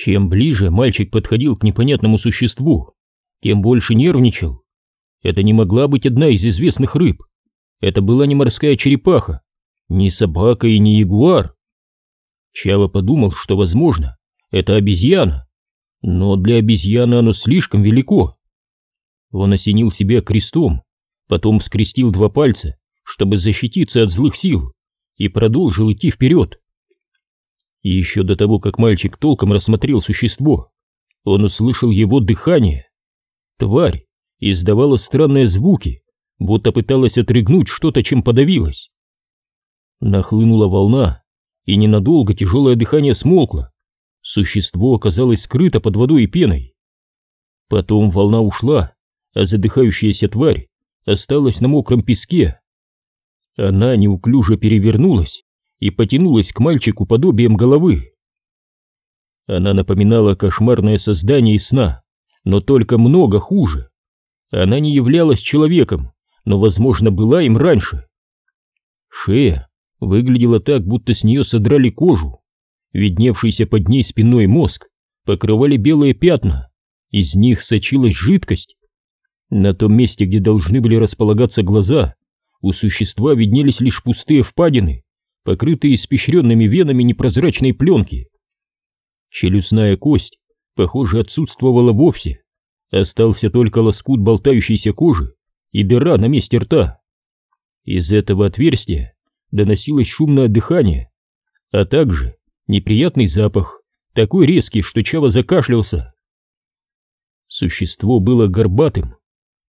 Чем ближе мальчик подходил к непонятному существу, тем больше нервничал. Это не могла быть одна из известных рыб. Это была не морская черепаха, не собака и не ягуар. Чава подумал, что, возможно, это обезьяна, но для обезьяны оно слишком велико. Он осенил себя крестом, потом скрестил два пальца, чтобы защититься от злых сил, и продолжил идти вперед. И еще до того, как мальчик толком рассмотрел существо, он услышал его дыхание. Тварь издавала странные звуки, будто пыталась отрыгнуть что-то, чем подавилась. Нахлынула волна, и ненадолго тяжелое дыхание смолкло. Существо оказалось скрыто под водой и пеной. Потом волна ушла, а задыхающаяся тварь осталась на мокром песке. Она неуклюже перевернулась и потянулась к мальчику подобием головы. Она напоминала кошмарное создание из сна, но только много хуже. Она не являлась человеком, но, возможно, была им раньше. Шея выглядела так, будто с нее содрали кожу. Видневшийся под ней спинной мозг покрывали белые пятна, из них сочилась жидкость. На том месте, где должны были располагаться глаза, у существа виднелись лишь пустые впадины, покрытые испещренными венами непрозрачной пленки. Челюстная кость, похоже, отсутствовала вовсе. Остался только лоскут болтающейся кожи и дыра на месте рта. Из этого отверстия доносилось шумное дыхание, а также неприятный запах, такой резкий, что Чава закашлялся. Существо было горбатым,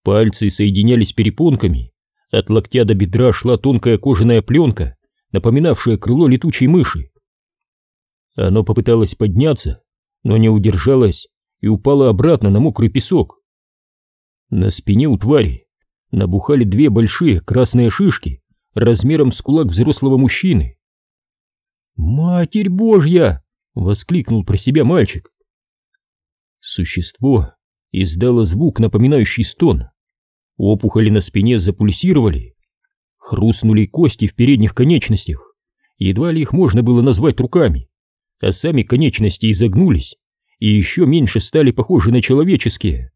пальцы соединялись перепонками, от локтя до бедра шла тонкая кожаная пленка, напоминавшая крыло летучей мыши. Оно попыталось подняться, но не удержалось и упало обратно на мокрый песок. На спине у твари набухали две большие красные шишки размером с кулак взрослого мужчины. «Матерь Божья!» — воскликнул про себя мальчик. Существо издало звук, напоминающий стон. Опухоли на спине запульсировали. Хрустнули кости в передних конечностях. Едва ли их можно было назвать руками. А сами конечности изогнулись и еще меньше стали похожи на человеческие.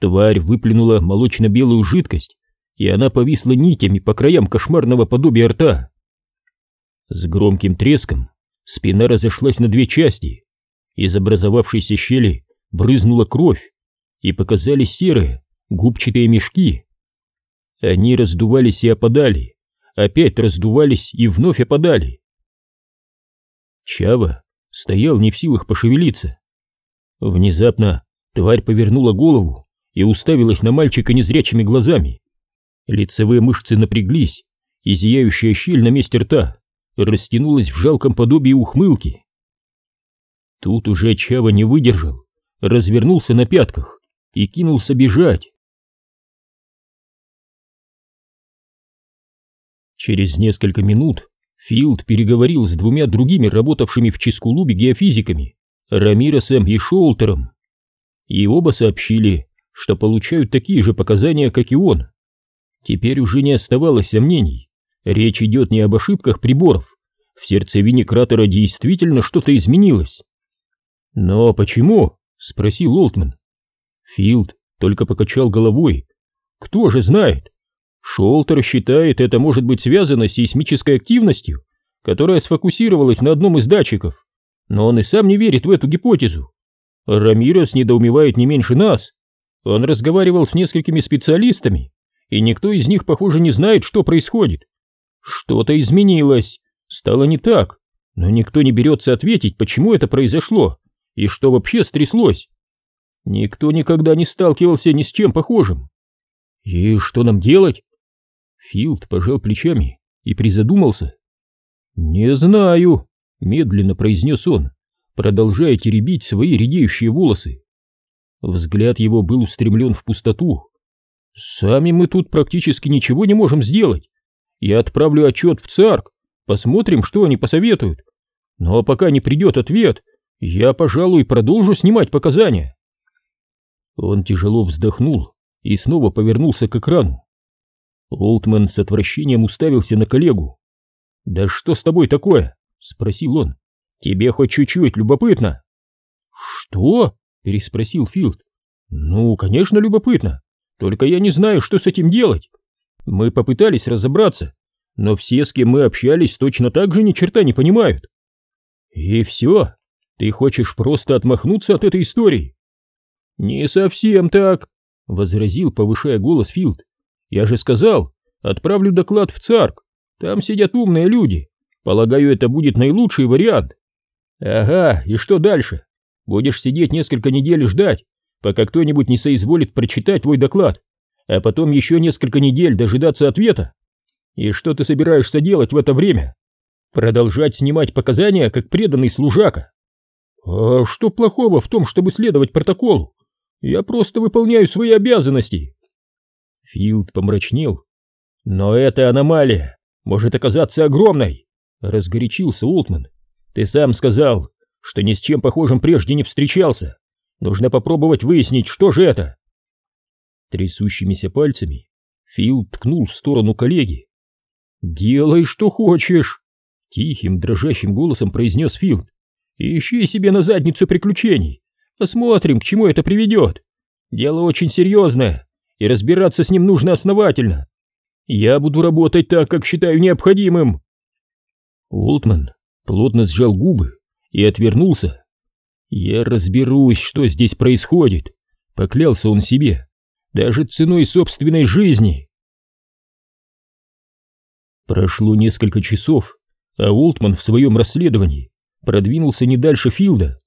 Тварь выплюнула молочно-белую жидкость, и она повисла нитями по краям кошмарного подобия рта. С громким треском спина разошлась на две части. Из образовавшейся щели брызнула кровь, и показались серые губчатые мешки. Они раздувались и опадали, опять раздувались и вновь опадали. Чава стоял не в силах пошевелиться. Внезапно тварь повернула голову и уставилась на мальчика незрячими глазами. Лицевые мышцы напряглись, и зияющая щель на месте рта растянулась в жалком подобии ухмылки. Тут уже Чава не выдержал, развернулся на пятках и кинулся бежать. Через несколько минут Филд переговорил с двумя другими работавшими в Ческулубе геофизиками, Рамиросом и Шоултером. И оба сообщили, что получают такие же показания, как и он. Теперь уже не оставалось сомнений. Речь идет не об ошибках приборов. В сердцевине кратера действительно что-то изменилось. «Но почему?» — спросил Олтман. Филд только покачал головой. «Кто же знает? Шолтер считает, это может быть связано с сейсмической активностью, которая сфокусировалась на одном из датчиков. Но он и сам не верит в эту гипотезу. Рамирес недоумевает не меньше нас. Он разговаривал с несколькими специалистами, и никто из них, похоже, не знает, что происходит. Что-то изменилось, стало не так, но никто не берется ответить, почему это произошло и что вообще стряслось. Никто никогда не сталкивался ни с чем похожим. И что нам делать? Филд пожал плечами и призадумался. «Не знаю», — медленно произнес он, продолжая теребить свои редеющие волосы. Взгляд его был устремлен в пустоту. «Сами мы тут практически ничего не можем сделать. Я отправлю отчет в ЦАРК, посмотрим, что они посоветуют. Но пока не придет ответ, я, пожалуй, продолжу снимать показания». Он тяжело вздохнул и снова повернулся к экрану. Олтман с отвращением уставился на коллегу. «Да что с тобой такое?» — спросил он. «Тебе хоть чуть-чуть любопытно?» «Что?» — переспросил Филд. «Ну, конечно, любопытно. Только я не знаю, что с этим делать. Мы попытались разобраться, но все, с кем мы общались, точно так же ни черта не понимают. И все? Ты хочешь просто отмахнуться от этой истории? Не совсем так, возразил, повышая голос Филд. Я же сказал, отправлю доклад в ЦАРК. Там сидят умные люди. Полагаю, это будет наилучший вариант. Ага, и что дальше? Будешь сидеть несколько недель и ждать, пока кто-нибудь не соизволит прочитать твой доклад, а потом еще несколько недель дожидаться ответа. И что ты собираешься делать в это время? Продолжать снимать показания, как преданный служака? А что плохого в том, чтобы следовать протоколу? Я просто выполняю свои обязанности. Филд помрачнел. Но эта аномалия может оказаться огромной, разгорячился Ултман. Ты сам сказал, что ни с чем похожим прежде не встречался. Нужно попробовать выяснить, что же это. Трясущимися пальцами Фил ткнул в сторону коллеги. «Делай, что хочешь!» Тихим, дрожащим голосом произнес Филд. «Ищи себе на задницу приключений. Посмотрим, к чему это приведет. Дело очень серьезное, и разбираться с ним нужно основательно. Я буду работать так, как считаю необходимым». Олтман плотно сжал губы и отвернулся. «Я разберусь, что здесь происходит», — поклялся он себе, — «даже ценой собственной жизни». Прошло несколько часов, а Уолтман в своем расследовании продвинулся не дальше Филда.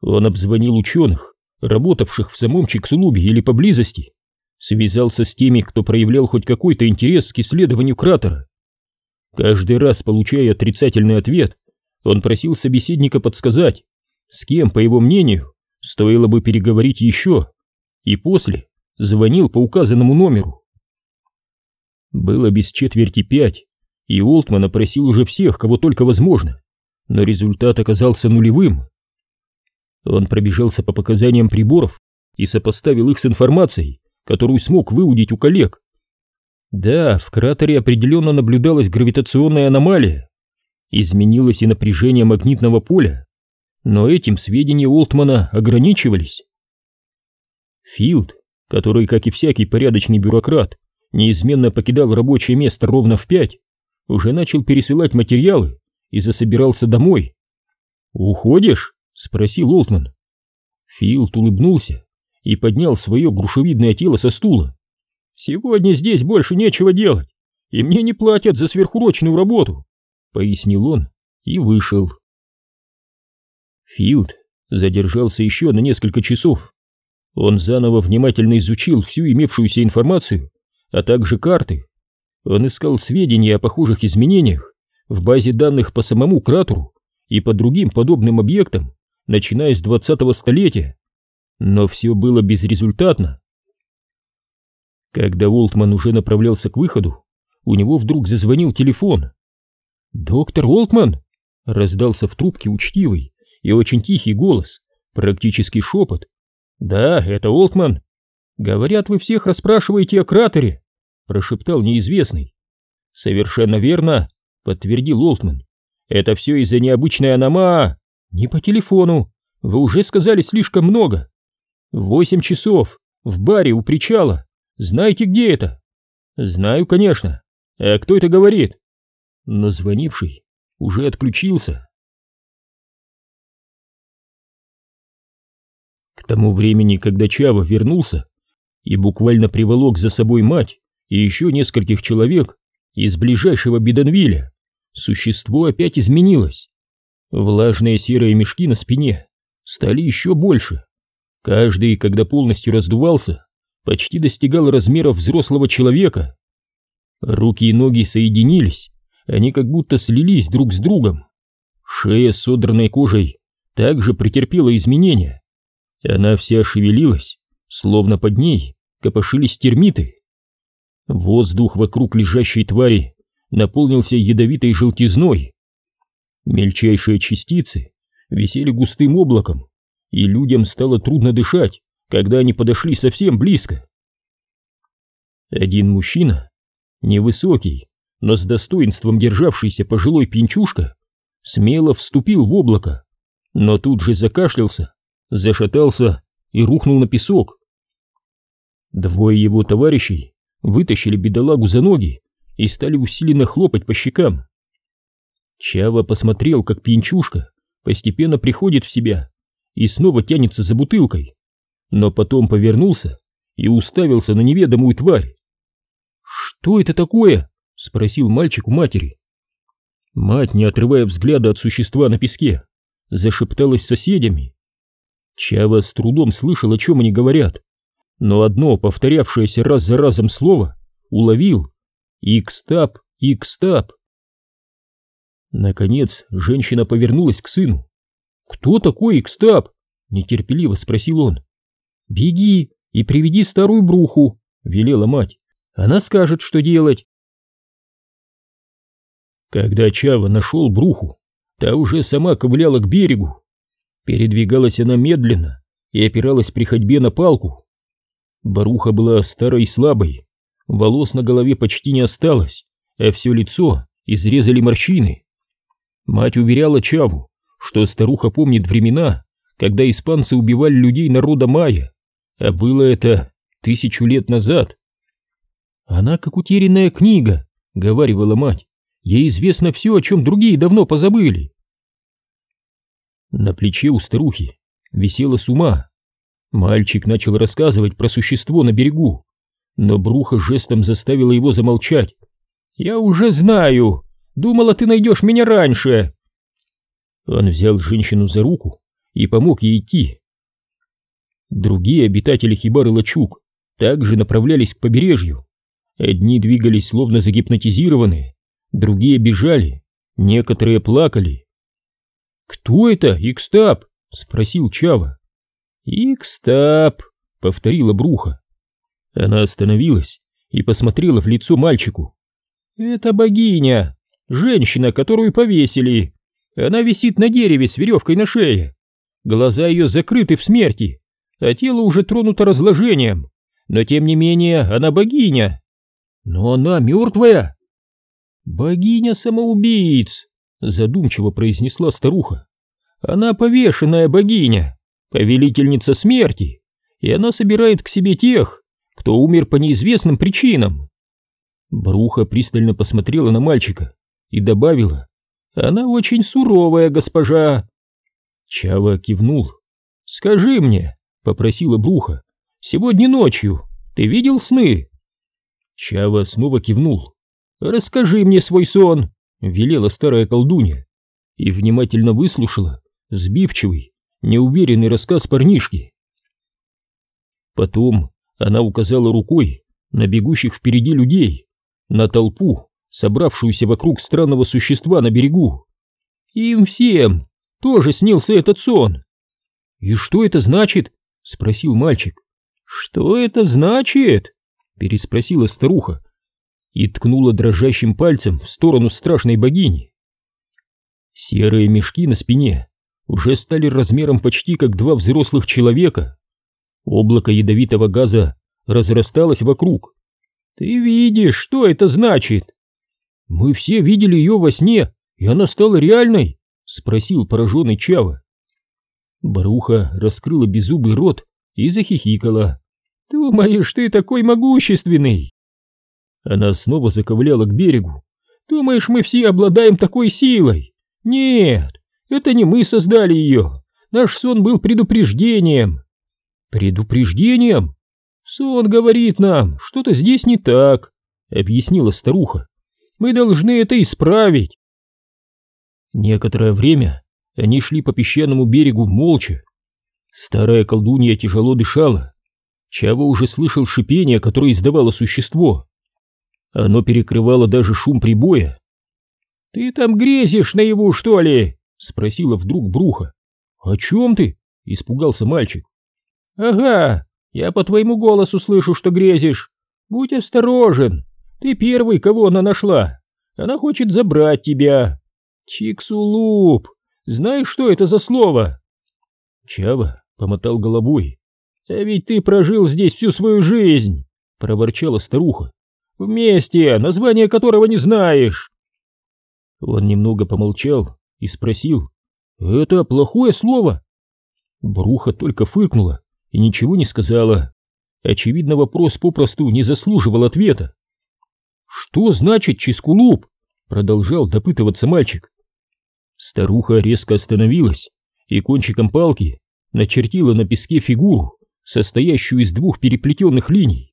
Он обзвонил ученых, работавших в самом Чиксулубе или поблизости, связался с теми, кто проявлял хоть какой-то интерес к исследованию кратера. Каждый раз, получая отрицательный ответ, он просил собеседника подсказать, с кем, по его мнению, стоило бы переговорить еще, и после звонил по указанному номеру. Было без четверти пять, и Олтман опросил уже всех, кого только возможно, но результат оказался нулевым. Он пробежался по показаниям приборов и сопоставил их с информацией, которую смог выудить у коллег. Да, в кратере определенно наблюдалась гравитационная аномалия. Изменилось и напряжение магнитного поля, но этим сведения Олтмана ограничивались. Филд, который, как и всякий порядочный бюрократ, неизменно покидал рабочее место ровно в пять, уже начал пересылать материалы и засобирался домой. «Уходишь?» — спросил Олтман. Филд улыбнулся и поднял свое грушевидное тело со стула. «Сегодня здесь больше нечего делать, и мне не платят за сверхурочную работу», — пояснил он и вышел. Филд задержался еще на несколько часов. Он заново внимательно изучил всю имевшуюся информацию а также карты. Он искал сведения о похожих изменениях в базе данных по самому кратеру и по другим подобным объектам, начиная с 20-го столетия. Но все было безрезультатно. Когда Уолтман уже направлялся к выходу, у него вдруг зазвонил телефон. «Доктор Уолтман!» — раздался в трубке учтивый и очень тихий голос, практически шепот. «Да, это Уолтман. Говорят, вы всех расспрашиваете о кратере прошептал неизвестный. Совершенно верно, подтвердил Олтман. Это все из-за необычной анома. Не по телефону. Вы уже сказали слишком много. Восемь часов. В баре у причала. Знаете, где это? Знаю, конечно. А кто это говорит? Но звонивший уже отключился. К тому времени, когда Чава вернулся и буквально приволок за собой мать, и еще нескольких человек из ближайшего Биденвилля, существо опять изменилось. Влажные серые мешки на спине стали еще больше. Каждый, когда полностью раздувался, почти достигал размеров взрослого человека. Руки и ноги соединились, они как будто слились друг с другом. Шея с содранной кожей также претерпела изменения. Она вся шевелилась, словно под ней копошились термиты. Воздух вокруг лежащей твари наполнился ядовитой желтизной. Мельчайшие частицы висели густым облаком, и людям стало трудно дышать, когда они подошли совсем близко. Один мужчина, невысокий, но с достоинством державшийся пожилой пинчушка, смело вступил в облако, но тут же закашлялся зашатался и рухнул на песок. Двое его товарищей вытащили бедолагу за ноги и стали усиленно хлопать по щекам. Чава посмотрел, как пьянчушка постепенно приходит в себя и снова тянется за бутылкой, но потом повернулся и уставился на неведомую тварь. «Что это такое?» — спросил мальчик у матери. Мать, не отрывая взгляда от существа на песке, зашепталась с соседями. Чава с трудом слышал, о чем они говорят, но одно повторявшееся раз за разом слово уловил. «Икстап! Икстап!» Наконец женщина повернулась к сыну. «Кто такой Икстап?» — нетерпеливо спросил он. «Беги и приведи старую бруху», — велела мать. «Она скажет, что делать». Когда Чава нашел бруху, та уже сама ковыляла к берегу. Передвигалась она медленно и опиралась при ходьбе на палку. Баруха была старой и слабой, волос на голове почти не осталось, а все лицо изрезали морщины. Мать уверяла Чаву, что старуха помнит времена, когда испанцы убивали людей народа майя, а было это тысячу лет назад. «Она как утерянная книга», — говаривала мать, — «ей известно все, о чем другие давно позабыли». На плече у старухи висела сума. Мальчик начал рассказывать про существо на берегу, но Бруха жестом заставила его замолчать. «Я уже знаю! Думала, ты найдешь меня раньше!» Он взял женщину за руку и помог ей идти. Другие обитатели Хибары Лачук также направлялись к побережью. Одни двигались словно загипнотизированные, другие бежали, некоторые плакали. «Кто это, Икстап?» — спросил Чава. «Икстап», — повторила Бруха. Она остановилась и посмотрела в лицо мальчику. «Это богиня, женщина, которую повесили. Она висит на дереве с веревкой на шее. Глаза ее закрыты в смерти, а тело уже тронуто разложением. Но тем не менее она богиня. Но она мертвая. Богиня самоубийц, задумчиво произнесла старуха. Она повешенная богиня, повелительница смерти, и она собирает к себе тех, кто умер по неизвестным причинам. Бруха пристально посмотрела на мальчика и добавила, «Она очень суровая госпожа». Чава кивнул. «Скажи мне, попросила Бруха. «Сегодня ночью ты видел сны?» Чава снова кивнул. «Расскажи мне свой сон», — велела старая колдунья и внимательно выслушала сбивчивый, неуверенный рассказ парнишки. Потом она указала рукой на бегущих впереди людей, на толпу, собравшуюся вокруг странного существа на берегу. Им всем тоже снился этот сон. «И что это значит?» — спросил мальчик. «Что это значит?» — переспросила старуха и ткнула дрожащим пальцем в сторону страшной богини. Серые мешки на спине уже стали размером почти как два взрослых человека. Облако ядовитого газа разрасталось вокруг. «Ты видишь, что это значит?» «Мы все видели ее во сне, и она стала реальной?» — спросил пораженный Чава. Баруха раскрыла беззубый рот и захихикала. «Думаешь, ты такой могущественный?» Она снова заковыляла к берегу. «Думаешь, мы все обладаем такой силой? Нет, это не мы создали ее. Наш сон был предупреждением». «Предупреждением?» «Сон говорит нам, что-то здесь не так», — объяснила старуха. «Мы должны это исправить». Некоторое время они шли по песчаному берегу молча. Старая колдунья тяжело дышала. Чава уже слышал шипение, которое издавало существо. Оно перекрывало даже шум прибоя. «Ты там грезишь наяву, что ли?» — спросила вдруг Бруха. «О чем ты?» — испугался мальчик. «Ага, я по твоему голосу слышу, что грезишь. Будь осторожен, ты первый, кого она нашла. Она хочет забрать тебя. Чиксулуп, знаешь, что это за слово?» Чава помотал головой. «А ведь ты прожил здесь всю свою жизнь!» — проворчала старуха. «Вместе, название которого не знаешь!» Он немного помолчал и спросил. «Это плохое слово?» Бруха только фыркнула и ничего не сказала. Очевидно, вопрос попросту не заслуживал ответа. «Что значит чискулуп?» — продолжал допытываться мальчик. Старуха резко остановилась и кончиком палки начертила на песке фигуру, состоящую из двух переплетенных линий.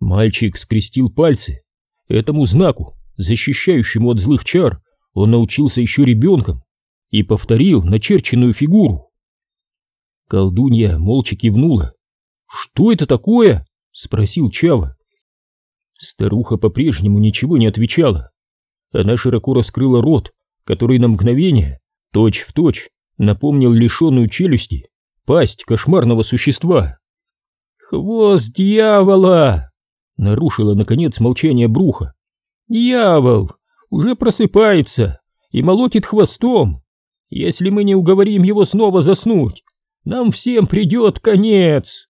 Мальчик скрестил пальцы. Этому знаку, защищающему от злых чар, он научился еще ребенком и повторил начерченную фигуру. Колдунья молча кивнула. «Что это такое?» — спросил Чава. Старуха по-прежнему ничего не отвечала. Она широко раскрыла рот, который на мгновение, точь-в-точь, напомнил лишенную челюсти пасть кошмарного существа. «Хвост дьявола!» — нарушила, наконец, молчание Бруха. «Дьявол! Уже просыпается и молотит хвостом. Если мы не уговорим его снова заснуть, нам всем придет конец!»